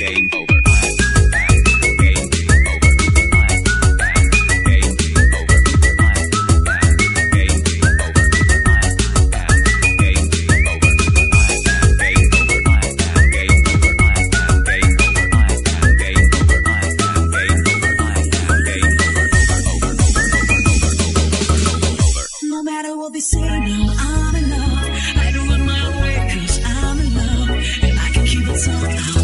Game over. I'm in love. I do it my way, cause I'm in love. And I can keep it soft.